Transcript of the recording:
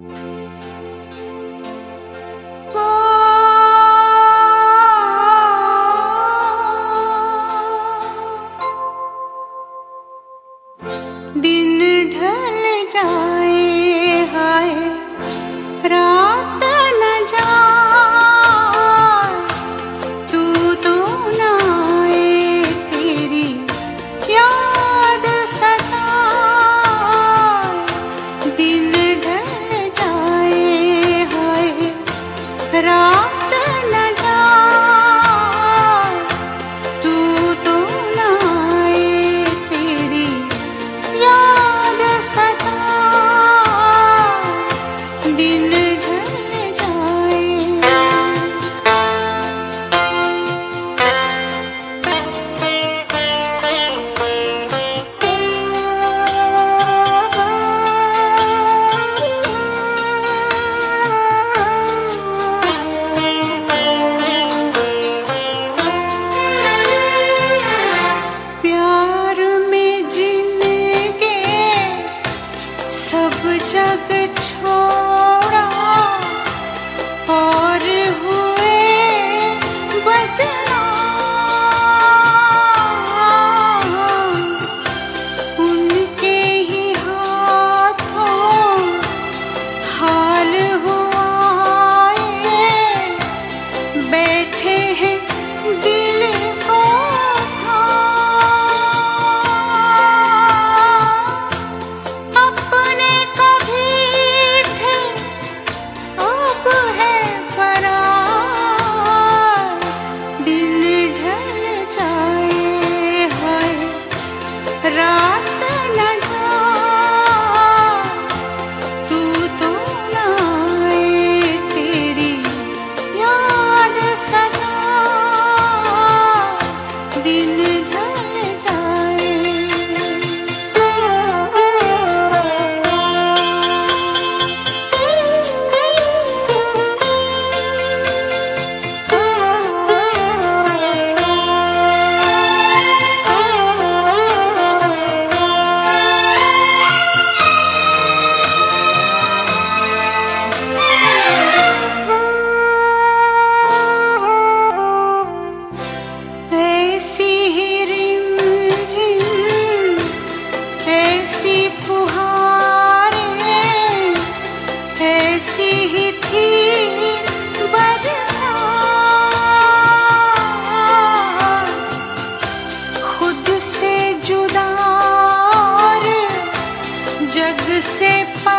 you ही थी खुद से जुदा जग से पा